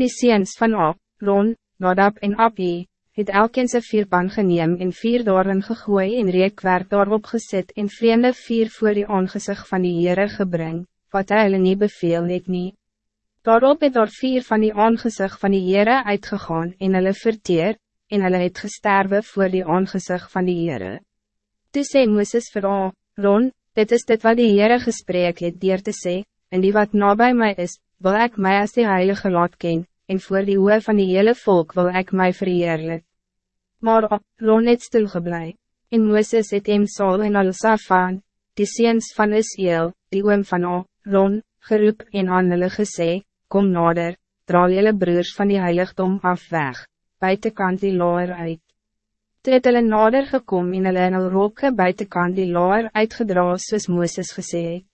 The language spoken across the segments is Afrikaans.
Die seens van Ab, Ron, Nadab en Abi, het elkeen sy vierpan geneem en vier daarin gegooi en reekwerk daarop gezet en vreemde vier voor die aangezicht van die Heere gebring, wat hy hulle nie beveel het nie. Daarop het daar vier van die aangezicht van die Heere uitgegaan en hulle verteer, en hulle het gesterwe voor die aangezicht van die Heere. Toe sê Mooses vir A, Ron, dit is dit wat die Heere gesprek het dier te sê, en die wat nabij mij is, wil ik mij als die heilige laat ken, en voor die oor van die hele volk wil ik mij verheerlijk. Maar Ron het stilgeblij, en Mooses het hem Saul en Al-Safan, die seens van Israel, die oom van O, Ron, geroep en aan hulle gesê, kom nader, dra jylle broers van die heiligdom af weg, buitenkant die laar uit. Toe het hulle nader gekom en hulle in hul rokke buitenkant die laar uitgedra soos Mooses gesê het.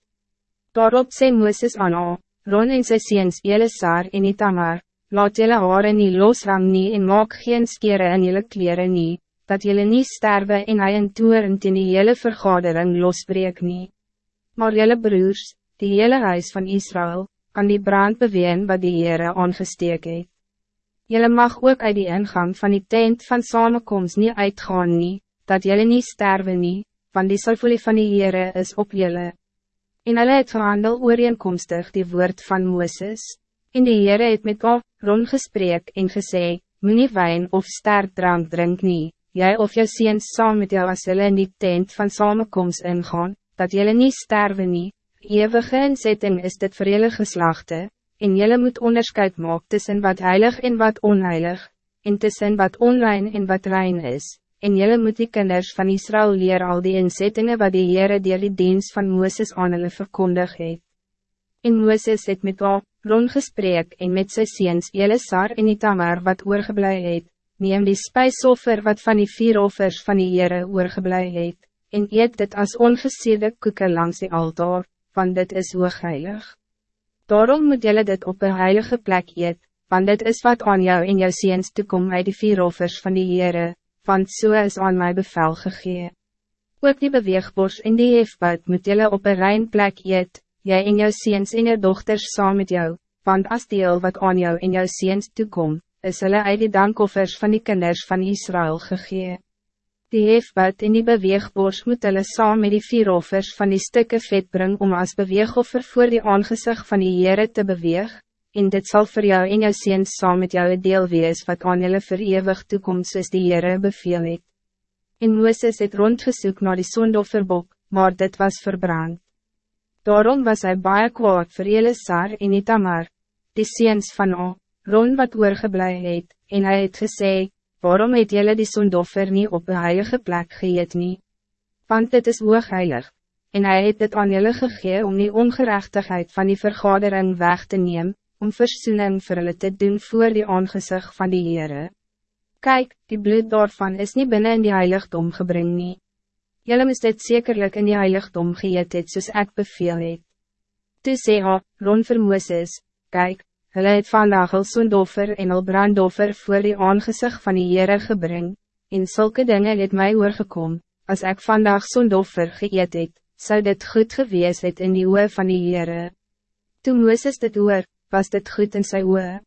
Daarop sê Mooses aan O, Ron en sy seens Elisar en Itamar, laat jylle hare nie losram nie en maak geen skere in jylle kleren nie, dat jylle nie sterwe en hy in toeren teen die hele vergadering losbreek nie. Maar jylle broers, die hele huis van Israël, kan die brand beween wat die Heere aangesteek het. Jylle mag ook uit die ingang van die tent van samenkomst niet uitgaan nie, dat jylle nie sterwe nie, want die salfolie van die Heere is op jylle. En hulle het verhandel ooreenkomstig die woord van Mooses. En die Heere het met al rondgesprek en gesê, Moe wijn of sterk drank drink nie, jy of jou seens saam met jou as hulle in die tent van samenkomst ingaan, dat jylle nie sterwe nie, eeuwige inzetting is dit vir jylle geslachte, en jylle moet onderscheid maak tussen wat heilig en wat onheilig, en tussen wat onrein en wat rein is, en jylle moet die kinders van Israël leer al die inzettingen wat die Heere dier die dienst van Mooses aan hulle verkondig het. En Mooses het met al rondgesprek en met sy seens Elisar en Itamar wat oorgeblij het, neem die spijsoffer wat van die vier offers van die Heere oorgeblij het, en eet dit als ongesierde koeken langs die altaar, want dit is hoogheilig. Daarom moet jylle dit op een heilige plek eet, want dit is wat aan jou en jou seens toekom uit die vier offers van die Heere, want so is aan my bevel gegee. Ook die beweegbos en die hefbout moet jylle op een rein plek eet, jij en jouw ziens en je dochters saam met jou, want als deel wat aan jou en jouw ziens toekom, is hulle uit die dankoffers van die kinders van Israël gegee. Die hefbout en die beweegbos moet hulle saam met die vier offers van die stukken vet bring om als beweegoffer voor die aangezicht van die Heere te beweeg, en dit zal voor jou en jou ziens saam met jou deel wees wat aan julle verewig toekom soos die Heere beveel het. En Mooses het rondgesoek naar die sondofferbok, maar dit was verbrand. Daarom was hij baie kwaad vir Elisar en Itamar, die seens van O, Ron wat oorgeblij het, en hij het gesê, waarom het jylle die sondoffer nie op een heilige plek geëet nie? Want dit is heilig, en hij het dit aan jylle gegee om die ongerechtigheid van die vergadering weg te nemen, om versoening vir hulle te doen voor die aangezicht van die Heere. Kijk, die bloed daarvan is niet binnen in die heiligdom gebring nie. Jelle moest dit zekerlijk in die heiligdom geëet het soos ek beveel het. Toe sê ha, Ron vir Mooses, kyk, hulle het vandag al sondoffer en al brandoffer voor die aangezicht van die Heere gebring, en zulke dingen het mij oorgekom, als ik vandag sondoffer geëet het, zou dit goed gewees het in die oor van die Heere. Toe Mooses dit oor, was dit goed in sy oor.